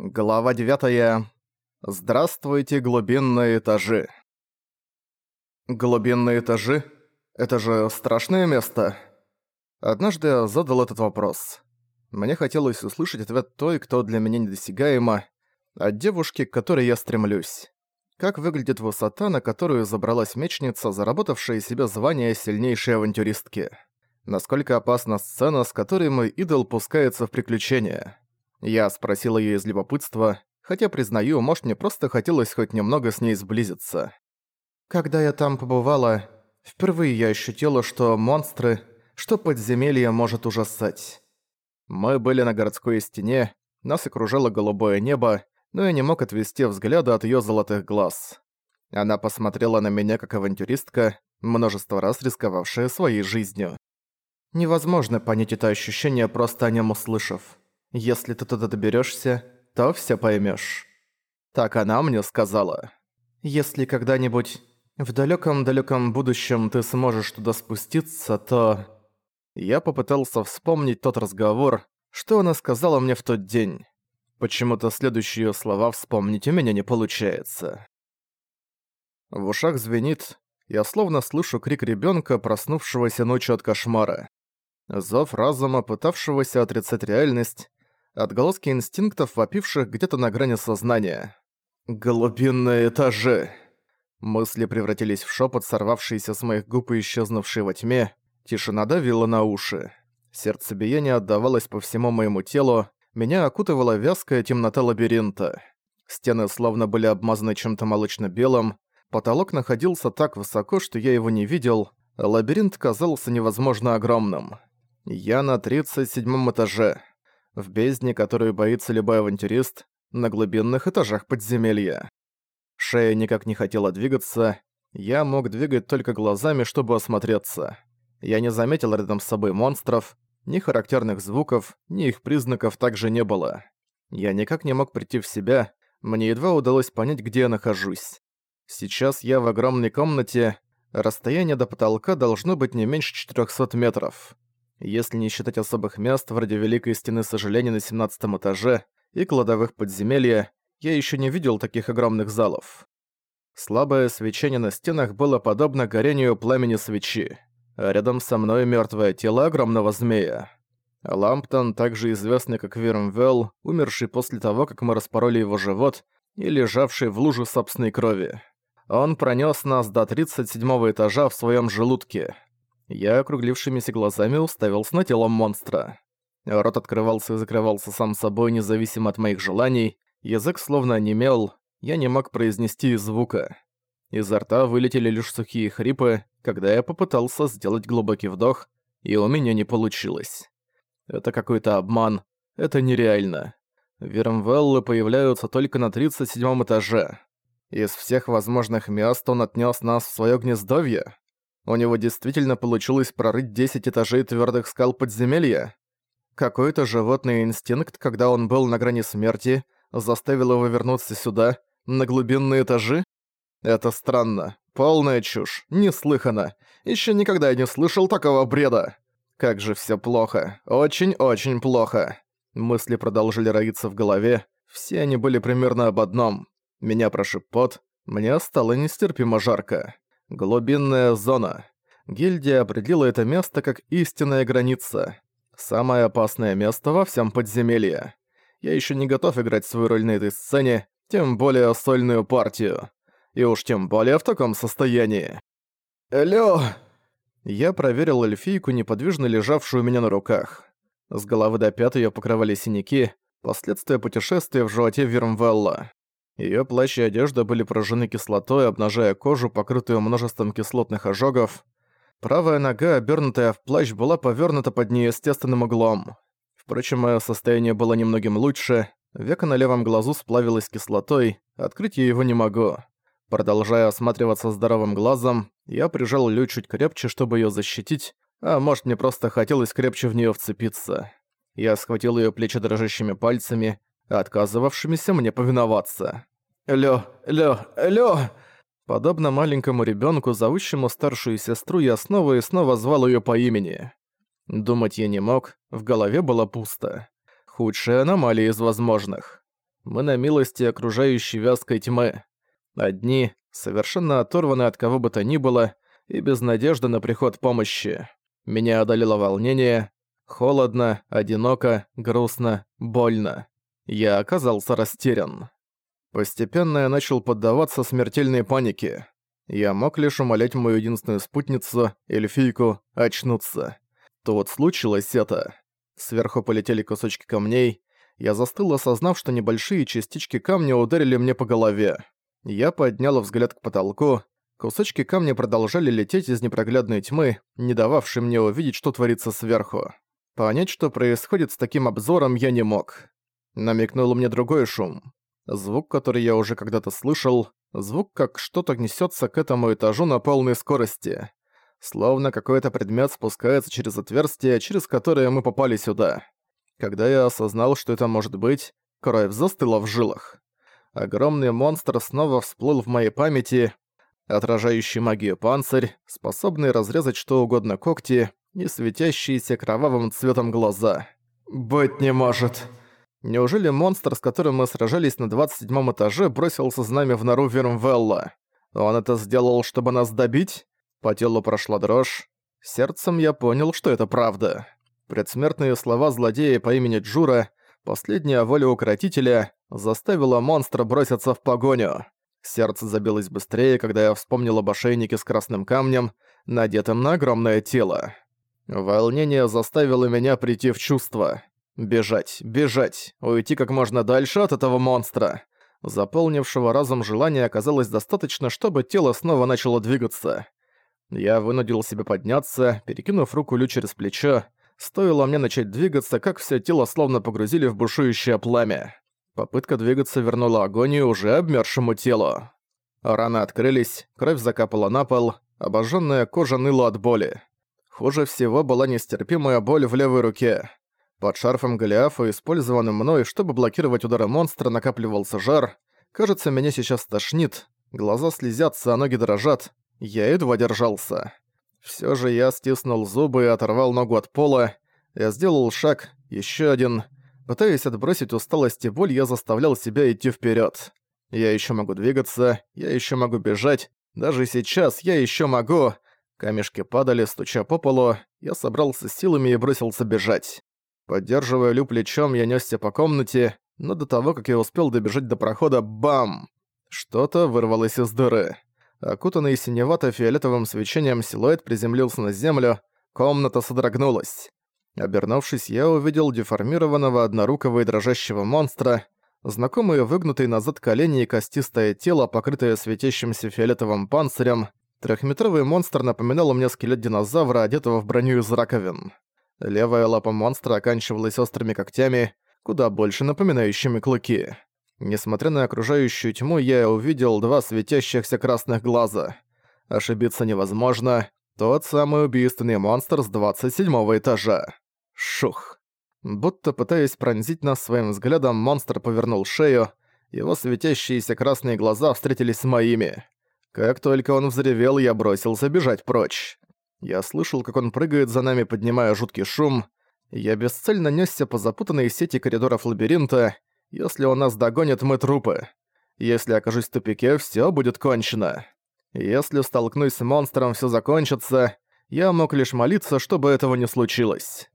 Глава 9. Здравствуйте, глубинные этажи. Глубинные этажи? Это же страшное место. Однажды я задал этот вопрос. Мне хотелось услышать ответ той, кто для меня недосягаема, от девушки, к которой я стремлюсь. Как выглядит высота, на которую забралась мечница, заработавшая себе звание сильнейшей авантюристки? Насколько опасна сцена, с которой мой идол пускается в приключения? Я спросил её из любопытства, хотя, признаю, может, мне просто хотелось хоть немного с ней сблизиться. Когда я там побывала, впервые я ощутила, что монстры, что подземелье может ужасать. Мы были на городской стене, нас окружало голубое небо, но я не мог отвести взгляда от её золотых глаз. Она посмотрела на меня как авантюристка, множество раз рисковавшая своей жизнью. Невозможно понять это ощущение, просто о нем услышав. Если ты туда доберешься, то все поймешь. Так она мне сказала. Если когда-нибудь в далеком далеком будущем ты сможешь туда спуститься, то... Я попытался вспомнить тот разговор, что она сказала мне в тот день. Почему-то следующие слова вспомнить у меня не получается. В ушах звенит, я словно слышу крик ребенка, проснувшегося ночью от кошмара. Зов разума, пытавшегося отрицать реальность, отголоски инстинктов, вопивших где-то на грани сознания. «Глубинные этажи!» Мысли превратились в шепот, сорвавшиеся с моих губ и исчезнувшие во тьме. Тишина давила на уши. Сердцебиение отдавалось по всему моему телу, меня окутывала вязкая темнота лабиринта. Стены словно были обмазаны чем-то молочно-белым, потолок находился так высоко, что я его не видел, лабиринт казался невозможно огромным. Я на 37 этаже в бездне, которую боится любой авантюрист, на глубинных этажах подземелья. Шея никак не хотела двигаться, я мог двигать только глазами, чтобы осмотреться. Я не заметил рядом с собой монстров, ни характерных звуков, ни их признаков также не было. Я никак не мог прийти в себя, мне едва удалось понять, где я нахожусь. Сейчас я в огромной комнате, расстояние до потолка должно быть не меньше 400 метров. Если не считать особых мест, вроде Великой Стены Сожаления на 17 этаже и кладовых подземелья, я еще не видел таких огромных залов. Слабое свечение на стенах было подобно горению пламени свечи. А рядом со мной мертвое тело огромного змея. Ламптон, также известный как Вирмвелл, умерший после того, как мы распороли его живот и лежавший в луже собственной крови. Он пронес нас до 37 этажа в своем желудке. Я округлившимися глазами уставился на тело монстра. Рот открывался и закрывался сам собой, независимо от моих желаний. Язык словно онемел, я не мог произнести звука. Изо рта вылетели лишь сухие хрипы, когда я попытался сделать глубокий вдох, и у меня не получилось. Это какой-то обман, это нереально. Вермвеллы появляются только на 37 этаже. Из всех возможных мест он отнес нас в свое гнездовье. У него действительно получилось прорыть 10 этажей твердых скал подземелья? Какой-то животный инстинкт, когда он был на грани смерти, заставил его вернуться сюда, на глубинные этажи? Это странно. Полная чушь. Неслыханно. Еще никогда я не слышал такого бреда. Как же все плохо. Очень-очень плохо. Мысли продолжили роиться в голове. Все они были примерно об одном. Меня прошиб пот. Мне стало нестерпимо жарко. Глубинная зона. Гильдия определила это место как истинная граница. Самое опасное место во всем подземелье. Я еще не готов играть свою роль на этой сцене, тем более сольную партию. И уж тем более в таком состоянии. Элё! Я проверил эльфийку, неподвижно лежавшую у меня на руках. С головы до пят её покрывали синяки, последствия путешествия в животе Вирмвелла. Её плащ и одежда были поражены кислотой, обнажая кожу, покрытую множеством кислотных ожогов. Правая нога, обернутая в плащ, была повернута под неестественным углом. Впрочем, моё состояние было немногим лучше. Века на левом глазу сплавилась кислотой, открыть я его не могу. Продолжая осматриваться здоровым глазом, я прижал Лю чуть крепче, чтобы её защитить, а может мне просто хотелось крепче в неё вцепиться. Я схватил её плечи дрожащими пальцами, отказывавшимися мне повиноваться. «Лё, Лё, Лё!» Подобно маленькому ребёнку, зовущему старшую сестру, я снова и снова звал её по имени. Думать я не мог, в голове было пусто. Худшая аномалия из возможных. Мы на милости окружающей вязкой тьмы. Одни, совершенно оторваны от кого бы то ни было, и без надежды на приход помощи. Меня одолело волнение. Холодно, одиноко, грустно, больно. Я оказался растерян. Постепенно я начал поддаваться смертельной панике. Я мог лишь умолять мою единственную спутницу, эльфийку, очнуться. Тут случилось это. Сверху полетели кусочки камней. Я застыл, осознав, что небольшие частички камня ударили мне по голове. Я поднял взгляд к потолку. Кусочки камня продолжали лететь из непроглядной тьмы, не дававшей мне увидеть, что творится сверху. Понять, что происходит с таким обзором, я не мог. Намекнул мне другой шум. Звук, который я уже когда-то слышал, звук, как что-то несется к этому этажу на полной скорости. Словно какой-то предмет спускается через отверстие, через которое мы попали сюда. Когда я осознал, что это может быть, кровь застыла в жилах. Огромный монстр снова всплыл в моей памяти, отражающий магию панцирь, способный разрезать что угодно когти и светящиеся кровавым цветом глаза. «Быть не может!» Неужели монстр, с которым мы сражались на 27 этаже, бросился с нами в нору Вермвелла? Он это сделал, чтобы нас добить? По телу прошла дрожь. Сердцем я понял, что это правда. Предсмертные слова злодея по имени Джура, последняя воля укротителя, заставила монстра броситься в погоню. Сердце забилось быстрее, когда я вспомнил об ошейнике с красным камнем, надетым на огромное тело. Волнение заставило меня прийти в чувство. Бежать, бежать, уйти как можно дальше от этого монстра. Заполнившего разум желания оказалось достаточно, чтобы тело снова начало двигаться. Я вынудил себя подняться, перекинув руку Лю через плечо. Стоило мне начать двигаться, как все тело словно погрузили в бушующее пламя. Попытка двигаться вернула агонию уже обмершему телу. Раны открылись, кровь закапала на пол, обожженная кожа ныла от боли. Хуже всего была нестерпимая боль в левой руке. Под шарфом Голиафа, использованным мной, чтобы блокировать удары монстра, накапливался жар. Кажется, меня сейчас тошнит. Глаза слезятся, а ноги дрожат. Я едва держался. Всё же я стиснул зубы и оторвал ногу от пола. Я сделал шаг, ещё один. Пытаясь отбросить усталость и боль, я заставлял себя идти вперёд. Я ещё могу двигаться, я ещё могу бежать. Даже сейчас я ещё могу... Камешки падали, стуча по полу. Я собрался силами и бросился бежать. Поддерживая Лю плечом, я нёсся по комнате, но до того, как я успел добежать до прохода, бам! Что-то вырвалось из дыры. Окутанный синевато-фиолетовым свечением силуэт приземлился на землю, комната содрогнулась. Обернувшись, я увидел деформированного однорукого и дрожащего монстра, знакомые выгнутые назад колени и костистое тело, покрытое светящимся фиолетовым панцирем. Трехметровый монстр напоминал мне скелет динозавра, одетого в броню из раковин. Левая лапа монстра оканчивалась острыми когтями, куда больше напоминающими клыки. Несмотря на окружающую тьму, я увидел два светящихся красных глаза. Ошибиться невозможно. Тот самый убийственный монстр с 27 этажа. Шух. Будто пытаясь пронзить нас своим взглядом, монстр повернул шею, его светящиеся красные глаза встретились с моими. Как только он взревел, я бросился бежать прочь. Я слышал, как он прыгает за нами, поднимая жуткий шум. Я бесцельно нёсся по запутанной сети коридоров лабиринта. Если он нас догонит, мы трупы. Если окажусь в тупике, всё будет кончено. Если столкнусь с монстром, всё закончится. Я мог лишь молиться, чтобы этого не случилось.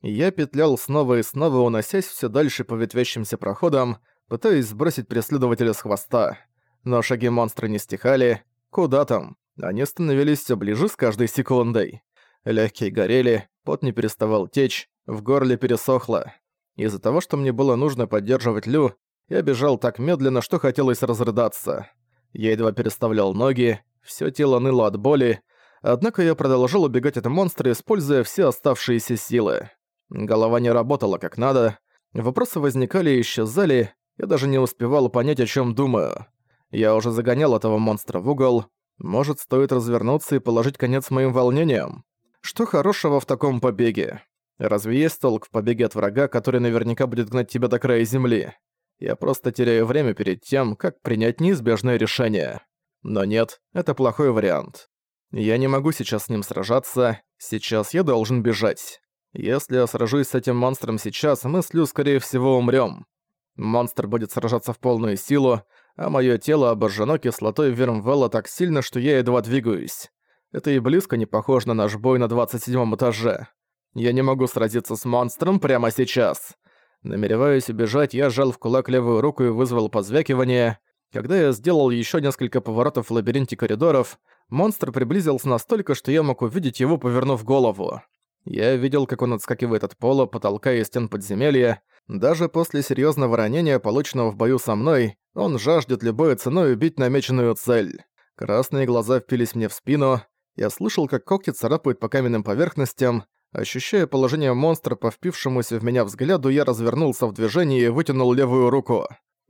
Я петлял снова и снова, уносясь всё дальше по ветвящимся проходам, пытаясь сбросить преследователя с хвоста. Но шаги монстра не стихали. Куда там? Они становились все ближе с каждой секундой. Легкие горели, пот не переставал течь, в горле пересохло. Из-за того, что мне было нужно поддерживать Лю, я бежал так медленно, что хотелось разрыдаться. Я едва переставлял ноги, все тело ныло от боли, однако я продолжал убегать от монстра, используя все оставшиеся силы. Голова не работала как надо, вопросы возникали и исчезали, я даже не успевал понять, о чем думаю. Я уже загонял этого монстра в угол, может, стоит развернуться и положить конец моим волнениям? Что хорошего в таком побеге? Разве есть толк в побеге от врага, который наверняка будет гнать тебя до края земли? Я просто теряю время перед тем, как принять неизбежное решение. Но нет, это плохой вариант. Я не могу сейчас с ним сражаться, сейчас я должен бежать. Если я сражусь с этим монстром сейчас, мы с Лю, скорее всего, умрём. Монстр будет сражаться в полную силу, а моё тело обожжено кислотой Вермвелла так сильно, что я едва двигаюсь. Это и близко не похоже на наш бой на 27 этаже. Я не могу сразиться с монстром прямо сейчас. Намереваясь убежать, я сжал в кулак левую руку и вызвал позвякивание. Когда я сделал ещё несколько поворотов в лабиринте коридоров, монстр приблизился настолько, что я мог увидеть его, повернув голову. Я видел, как он отскакивает от пола, потолка и стен подземелья. Даже после серьезного ранения, полученного в бою со мной, он жаждет любой ценой убить намеченную цель. Красные глаза впились мне в спину. Я слышал, как когти царапают по каменным поверхностям. Ощущая положение монстра по впившемуся в меня взгляду, я развернулся в движении и вытянул левую руку.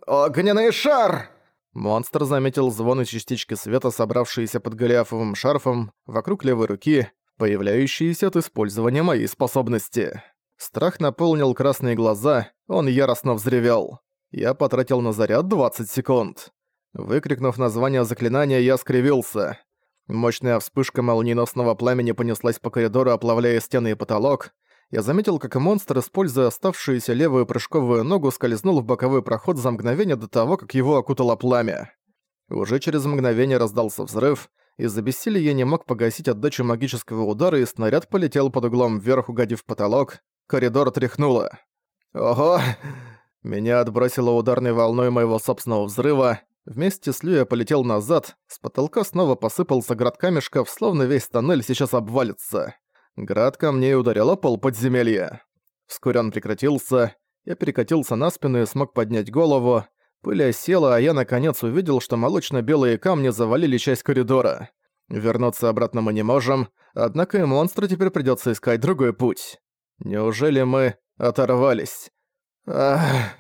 «Огненный шар!» Монстр заметил звон и частички света, собравшиеся под голиафовым шарфом, вокруг левой руки, появляющиеся от использования моей способности. Страх наполнил красные глаза, он яростно взревел. Я потратил на заряд 20 секунд. Выкрикнув название заклинания, я скривился. Мощная вспышка молниеносного пламени понеслась по коридору, оплавляя стены и потолок. Я заметил, как монстр, используя оставшуюся левую прыжковую ногу, скользнул в боковой проход за мгновение до того, как его окутало пламя. Уже через мгновение раздался взрыв, из-за бессилия я не мог погасить отдачу магического удара, и снаряд полетел под углом вверх, угодив в потолок. Коридор тряхнуло. «Ого!» Меня отбросило ударной волной моего собственного взрыва. Вместе с Лю я полетел назад, с потолка снова посыпался град камешков, словно весь тоннель сейчас обвалится. Град камней ударил пол подземелья. Вскоре он прекратился, я перекатился на спину и смог поднять голову. Пыль осела, а я наконец увидел, что молочно-белые камни завалили часть коридора. Вернуться обратно мы не можем, однако и монстру теперь придётся искать другой путь. Неужели мы оторвались? Ах,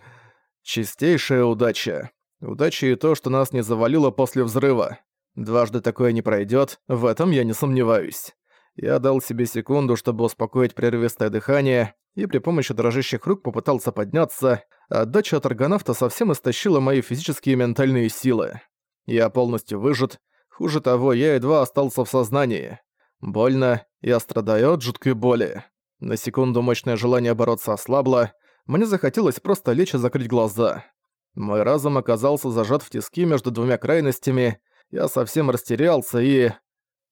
чистейшая удача. Удача и то, что нас не завалило после взрыва. Дважды такое не пройдёт, в этом я не сомневаюсь. Я дал себе секунду, чтобы успокоить прерывистое дыхание, и при помощи дрожащих рук попытался подняться, а отдача от аргонавта совсем истощила мои физические и ментальные силы. Я полностью выжат, хуже того, я едва остался в сознании. Больно, я страдаю от жуткой боли. На секунду мощное желание бороться ослабло, мне захотелось просто лечь и закрыть глаза. Мой разум оказался зажат в тиски между двумя крайностями, я совсем растерялся и...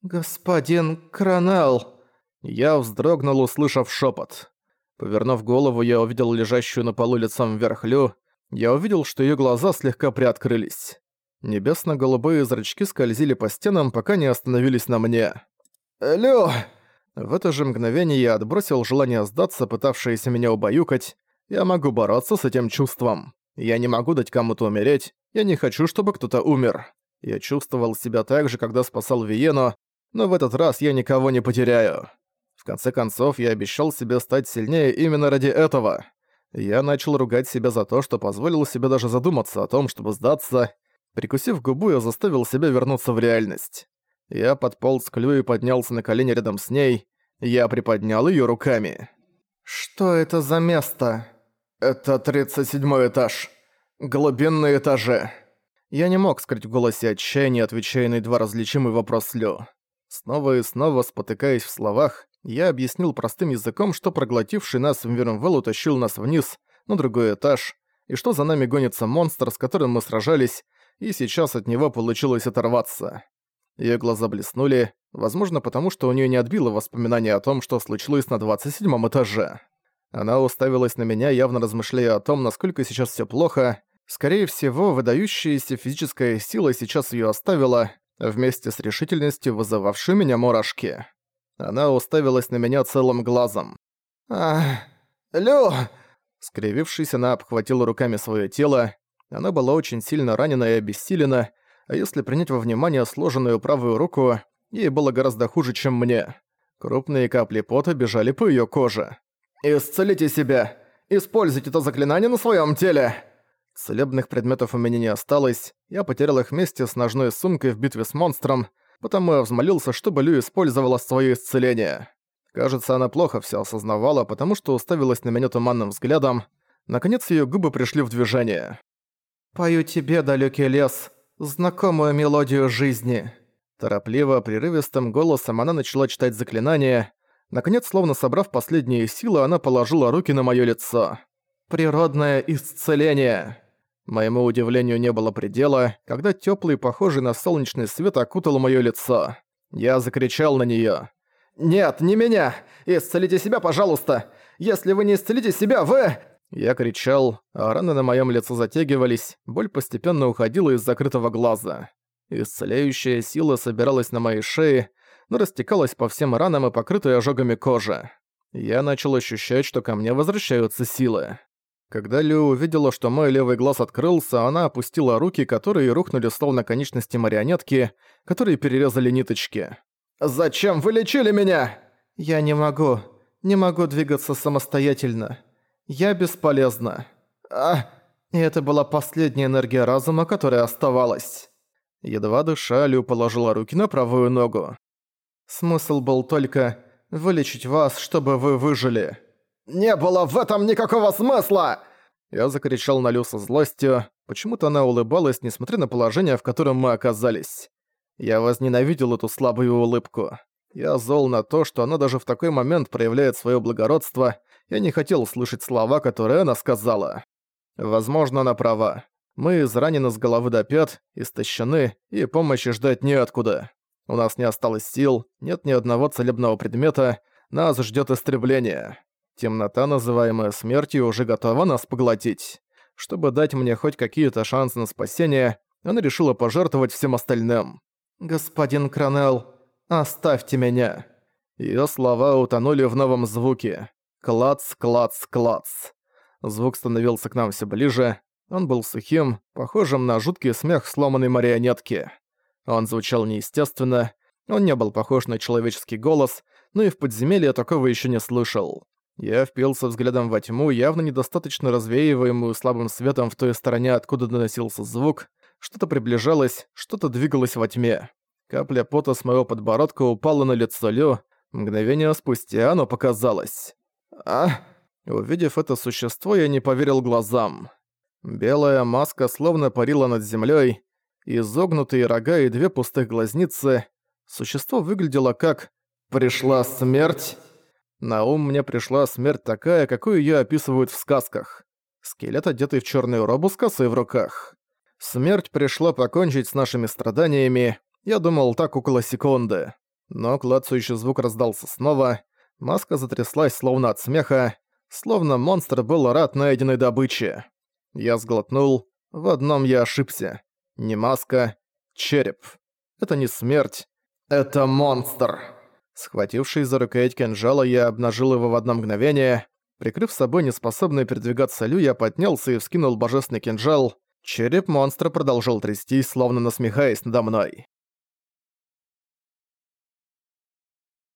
«Господин Кронал!» Я вздрогнул, услышав шепот. Повернув голову, я увидел лежащую на полу лицом вверх Лю. Я увидел, что её глаза слегка приоткрылись. Небесно-голубые зрачки скользили по стенам, пока не остановились на мне. «Лю!» В это же мгновение я отбросил желание сдаться, пытавшееся меня убаюкать. Я могу бороться с этим чувством. Я не могу дать кому-то умереть. Я не хочу, чтобы кто-то умер. Я чувствовал себя так же, когда спасал Виену, но в этот раз я никого не потеряю конце концов, я обещал себе стать сильнее именно ради этого. Я начал ругать себя за то, что позволил себе даже задуматься о том, чтобы сдаться. Прикусив губу, я заставил себя вернуться в реальность. Я подполз к Лю и поднялся на колени рядом с ней. Я приподнял её руками. «Что это за место?» «Это 37 этаж. Глубинные этажи». Я не мог скрыть в голосе отчаяние, отвечая на едва различимый вопрос Лю. Снова и снова, спотыкаясь в словах, я объяснил простым языком, что проглотивший нас Мвермвелл утащил нас вниз, на другой этаж, и что за нами гонится монстр, с которым мы сражались, и сейчас от него получилось оторваться. Её глаза блеснули, возможно, потому что у неё не отбило воспоминания о том, что случилось на 27 этаже. Она уставилась на меня, явно размышляя о том, насколько сейчас всё плохо. Скорее всего, выдающаяся физическая сила сейчас её оставила, вместе с решительностью вызывавшей меня мурашки. Она уставилась на меня целым глазом. «Ах, Лю!» Скривившись, она обхватила руками своё тело. Она была очень сильно ранена и обессилена, а если принять во внимание сложенную правую руку, ей было гораздо хуже, чем мне. Крупные капли пота бежали по её коже. «Исцелите себя! Используйте это заклинание на своём теле!» Целебных предметов у меня не осталось, я потерял их вместе с ножной сумкой в битве с монстром, потому я взмолился, чтобы Лю использовала своё исцеление. Кажется, она плохо всё осознавала, потому что уставилась на меня туманным взглядом. Наконец её губы пришли в движение. «Пою тебе, далёкий лес, знакомую мелодию жизни». Торопливо, прерывистым голосом она начала читать заклинание. Наконец, словно собрав последние силы, она положила руки на моё лицо. Природное исцеление. Моему удивлению не было предела, когда теплый, похожий на солнечный свет окутал моё лицо. Я закричал на неё. «Нет, не меня! Исцелите себя, пожалуйста! Если вы не исцелите себя, вы...» Я кричал, а раны на моем лице затягивались, боль постепенно уходила из закрытого глаза. Исцеляющая сила собиралась на моей шее, но растекалась по всем ранам и покрытой ожогами кожи. Я начал ощущать, что ко мне возвращаются силы. Когда Лю увидела, что мой левый глаз открылся, она опустила руки, которые рухнули словно конечности марионетки, которые перерезали ниточки. «Зачем вы лечили меня?» «Я не могу. Не могу двигаться самостоятельно. Я бесполезна. А...» И это была последняя энергия разума, которая оставалась. Едва дыша, Лю положила руки на правую ногу. Смысл был только вылечить вас, чтобы вы выжили. «Не было в этом никакого смысла!» Я закричал на Лю со злостью. Почему-то она улыбалась, несмотря на положение, в котором мы оказались. Я возненавидел эту слабую улыбку. Я зол на то, что она даже в такой момент проявляет свое благородство. Я не хотел слышать слова, которые она сказала. Возможно, она права. Мы изранены с головы до пят, истощены, и помощи ждать неоткуда. У нас не осталось сил, нет ни одного целебного предмета, нас ждет истребление. Темнота, называемая смертью, уже готова нас поглотить. Чтобы дать мне хоть какие-то шансы на спасение, она решила пожертвовать всем остальным. «Господин Кранел, оставьте меня». Её слова утонули в новом звуке. Клац, клац, клац. Звук становился к нам все ближе. Он был сухим, похожим на жуткий смех сломанной марионетки. Он звучал неестественно, он не был похож на человеческий голос, но и в подземелье такого еще не слышал. Я впился взглядом во тьму, явно недостаточно развеиваемую слабым светом в той стороне, откуда доносился звук, что-то приближалось, что-то двигалось во тьме. Капля пота с моего подбородка упала на лицо Лю. Мгновение спустя оно показалось. А? Увидев это существо, я не поверил глазам. Белая маска словно парила над землей, изогнутые рога и две пустых глазницы. Существо выглядело как «Пришла смерть». На ум мне пришла смерть такая, какую ее описывают в сказках. Скелет, одетый в черную робу с косой в руках. Смерть пришла покончить с нашими страданиями, я думал так около секунды. Но клацающий звук раздался снова, маска затряслась словно от смеха, словно монстр был рад найденной добыче. Я сглотнул, в одном я ошибся. Не маска, череп. Это не смерть, это монстр. Схватившись за рукоять кинжала, я обнажил его в одно мгновение. Прикрыв собой неспособный передвигаться Лю, я поднялся и вскинул божественный кинжал. Череп монстра продолжил трястись, словно насмехаясь надо мной.